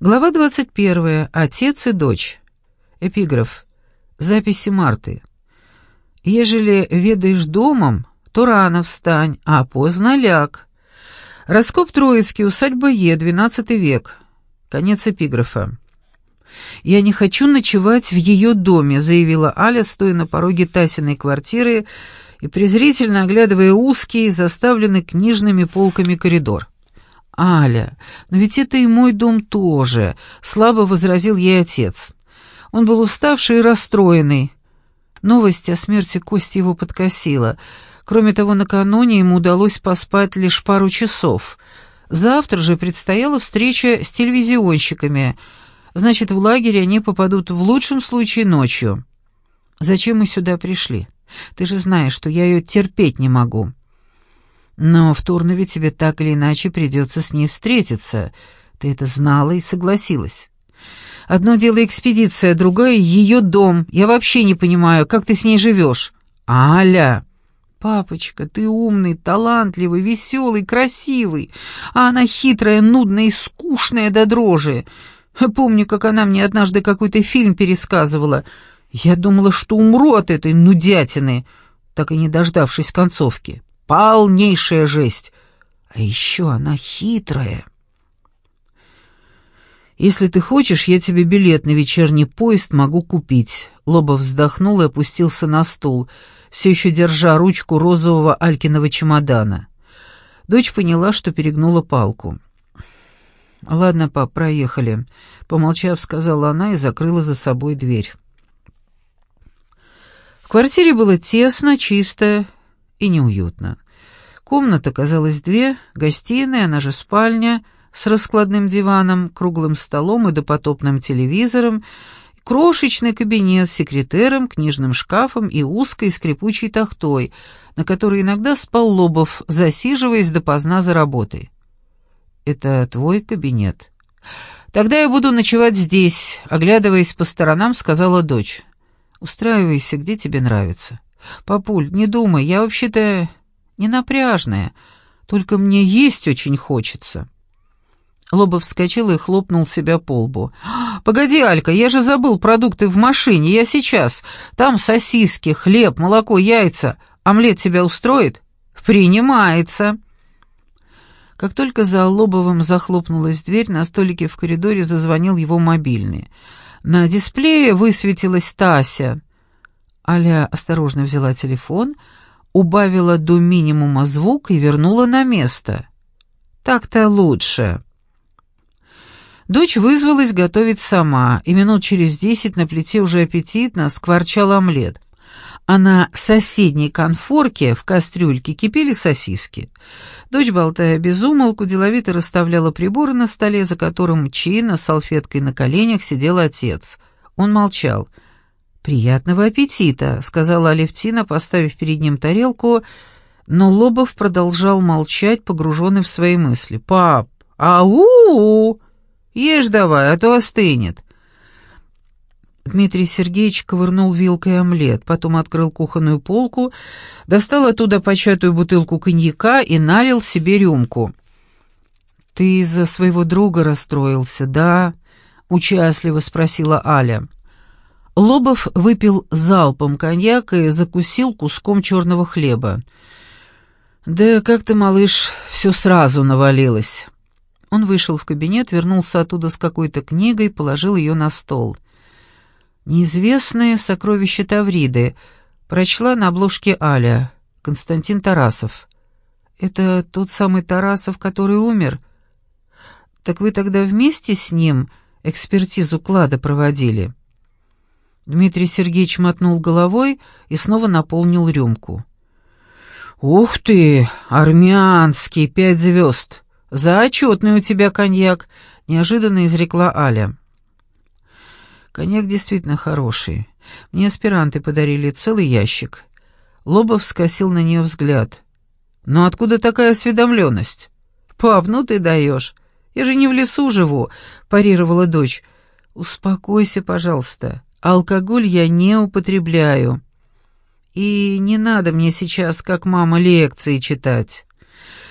Глава 21. Отец и дочь. Эпиграф. Записи Марты. «Ежели ведаешь домом, то рано встань, а поздно ляг». Раскоп Троицкий, усадьба Е, XII век. Конец эпиграфа. «Я не хочу ночевать в ее доме», — заявила Аля, стоя на пороге Тасиной квартиры и презрительно оглядывая узкий, заставленный книжными полками коридор. «Аля, но ведь это и мой дом тоже», — слабо возразил ей отец. Он был уставший и расстроенный. Новость о смерти Кости его подкосила. Кроме того, накануне ему удалось поспать лишь пару часов. Завтра же предстояла встреча с телевизионщиками — Значит, в лагере они попадут в лучшем случае ночью. Зачем мы сюда пришли? Ты же знаешь, что я ее терпеть не могу. Но в Турнове тебе так или иначе придется с ней встретиться. Ты это знала и согласилась. Одно дело экспедиция, другое — ее дом. Я вообще не понимаю, как ты с ней живешь. Аля! «Папочка, ты умный, талантливый, веселый, красивый, а она хитрая, нудная и скучная до дрожи. Помню, как она мне однажды какой-то фильм пересказывала. Я думала, что умру от этой нудятины, так и не дождавшись концовки. Полнейшая жесть. А еще она хитрая. «Если ты хочешь, я тебе билет на вечерний поезд могу купить». Лобов вздохнул и опустился на стул, все еще держа ручку розового Алькиного чемодана. Дочь поняла, что перегнула палку. «Ладно, пап, проехали», — помолчав, сказала она и закрыла за собой дверь. В квартире было тесно, чисто и неуютно. Комната казалась две, гостиная, она же спальня, с раскладным диваном, круглым столом и допотопным телевизором, крошечный кабинет с секретером, книжным шкафом и узкой скрипучей тахтой, на которой иногда спал Лобов, засиживаясь допоздна за работой. «Это твой кабинет?» «Тогда я буду ночевать здесь», — оглядываясь по сторонам, сказала дочь. «Устраивайся, где тебе нравится». «Папуль, не думай, я вообще-то не напряжная, только мне есть очень хочется». Лобов вскочил и хлопнул себя по лбу. «Погоди, Алька, я же забыл продукты в машине, я сейчас. Там сосиски, хлеб, молоко, яйца. Омлет тебя устроит?» «Принимается». Как только за Лобовым захлопнулась дверь, на столике в коридоре зазвонил его мобильный. На дисплее высветилась Тася. Аля осторожно взяла телефон, убавила до минимума звук и вернула на место. «Так-то лучше». Дочь вызвалась готовить сама, и минут через десять на плите уже аппетитно скворчал омлет а на соседней конфорке в кастрюльке кипели сосиски. Дочь, болтая без умолку, деловито расставляла приборы на столе, за которым чинно, салфеткой на коленях, сидел отец. Он молчал. «Приятного аппетита», — сказала Алевтина, поставив перед ним тарелку, но Лобов продолжал молчать, погруженный в свои мысли. «Пап, ау! Ешь давай, а то остынет». Дмитрий Сергеевич ковырнул вилкой омлет, потом открыл кухонную полку, достал оттуда початую бутылку коньяка и налил себе рюмку. «Ты из-за своего друга расстроился, да?» — участливо спросила Аля. Лобов выпил залпом коньяк и закусил куском черного хлеба. «Да как ты, малыш, все сразу навалилось». Он вышел в кабинет, вернулся оттуда с какой-то книгой, положил ее на стол — «Неизвестные сокровища Тавриды», прочла на обложке Аля, Константин Тарасов. «Это тот самый Тарасов, который умер? Так вы тогда вместе с ним экспертизу клада проводили?» Дмитрий Сергеевич мотнул головой и снова наполнил рюмку. «Ух ты, армянский, пять звезд! За отчетный у тебя коньяк!» — неожиданно изрекла Аля. Коньяк действительно хороший. Мне аспиранты подарили целый ящик. Лобов скосил на нее взгляд. «Но откуда такая осведомленность?» «Пап, ну ты даешь. Я же не в лесу живу», — парировала дочь. «Успокойся, пожалуйста. Алкоголь я не употребляю. И не надо мне сейчас, как мама, лекции читать».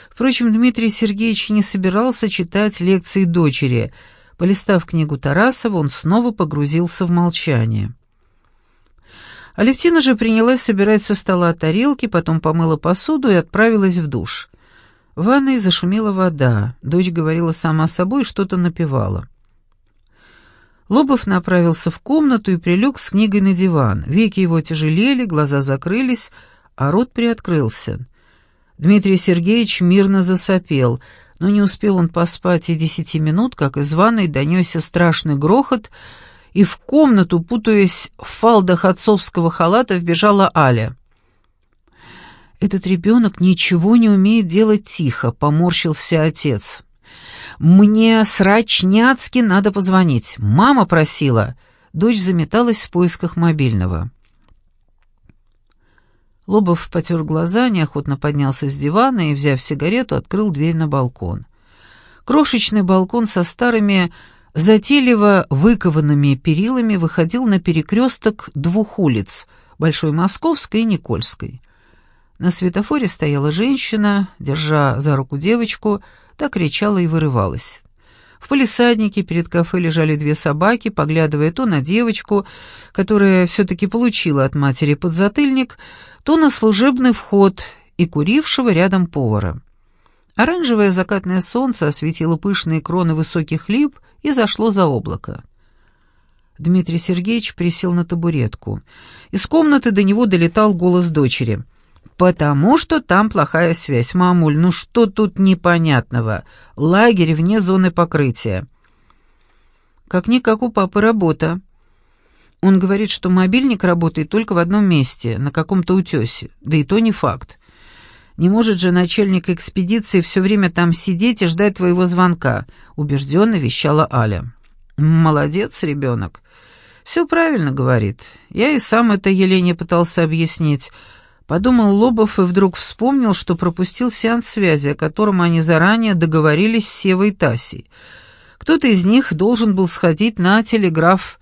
Впрочем, Дмитрий Сергеевич не собирался читать лекции дочери — Полистав книгу Тарасова, он снова погрузился в молчание. Алевтина же принялась собирать со стола тарелки, потом помыла посуду и отправилась в душ. В ванной зашумела вода. Дочь говорила сама собой что-то напевала. Лобов направился в комнату и прилег с книгой на диван. Веки его тяжелели, глаза закрылись, а рот приоткрылся. Дмитрий Сергеевич мирно засопел, но не успел он поспать и десяти минут, как из ванной донесся страшный грохот — и в комнату, путаясь в фалдах отцовского халата, вбежала Аля. «Этот ребенок ничего не умеет делать тихо», — поморщился отец. «Мне срачняцки надо позвонить. Мама просила». Дочь заметалась в поисках мобильного. Лобов потер глаза, неохотно поднялся с дивана и, взяв сигарету, открыл дверь на балкон. Крошечный балкон со старыми затейливо выкованными перилами выходил на перекресток двух улиц — Большой Московской и Никольской. На светофоре стояла женщина, держа за руку девочку, так кричала и вырывалась. В полисаднике перед кафе лежали две собаки, поглядывая то на девочку, которая все-таки получила от матери подзатыльник, то на служебный вход и курившего рядом повара. Оранжевое закатное солнце осветило пышные кроны высоких лип и зашло за облако. Дмитрий Сергеевич присел на табуретку. Из комнаты до него долетал голос дочери. «Потому что там плохая связь, мамуль, ну что тут непонятного? Лагерь вне зоны покрытия». «Как-никак у папы работа», он говорит, что мобильник работает только в одном месте, на каком-то утесе, да и то не факт. Не может же начальник экспедиции все время там сидеть и ждать твоего звонка», — убежденно вещала Аля. «Молодец, ребенок. Все правильно говорит. Я и сам это Елене пытался объяснить». Подумал Лобов и вдруг вспомнил, что пропустил сеанс связи, о котором они заранее договорились с Севой Тасей. Кто-то из них должен был сходить на телеграф.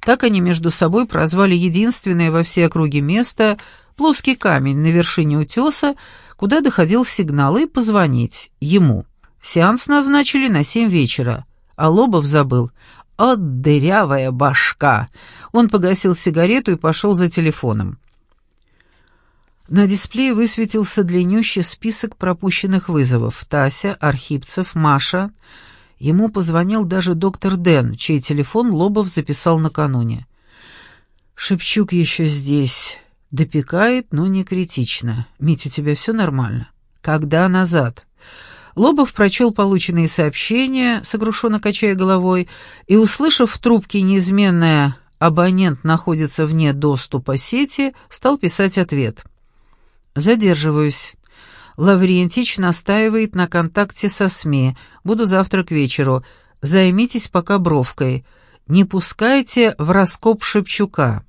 Так они между собой прозвали единственное во всей округе место — плоский камень на вершине утеса, куда доходил сигнал, и позвонить ему. Сеанс назначили на семь вечера, а Лобов забыл. «От дырявая башка!» Он погасил сигарету и пошел за телефоном. На дисплее высветился длиннющий список пропущенных вызовов. Тася, Архипцев, Маша. Ему позвонил даже доктор Дэн, чей телефон Лобов записал накануне. «Шепчук еще здесь. Допекает, но не критично. Мить, у тебя все нормально? Когда назад? Лобов прочел полученные сообщения, сокрушенно качая головой, и, услышав в трубке неизменное «абонент находится вне доступа сети», стал писать ответ. «Задерживаюсь. Лаврентич настаивает на контакте со СМИ. Буду завтра к вечеру. Займитесь пока бровкой. Не пускайте в раскоп Шепчука».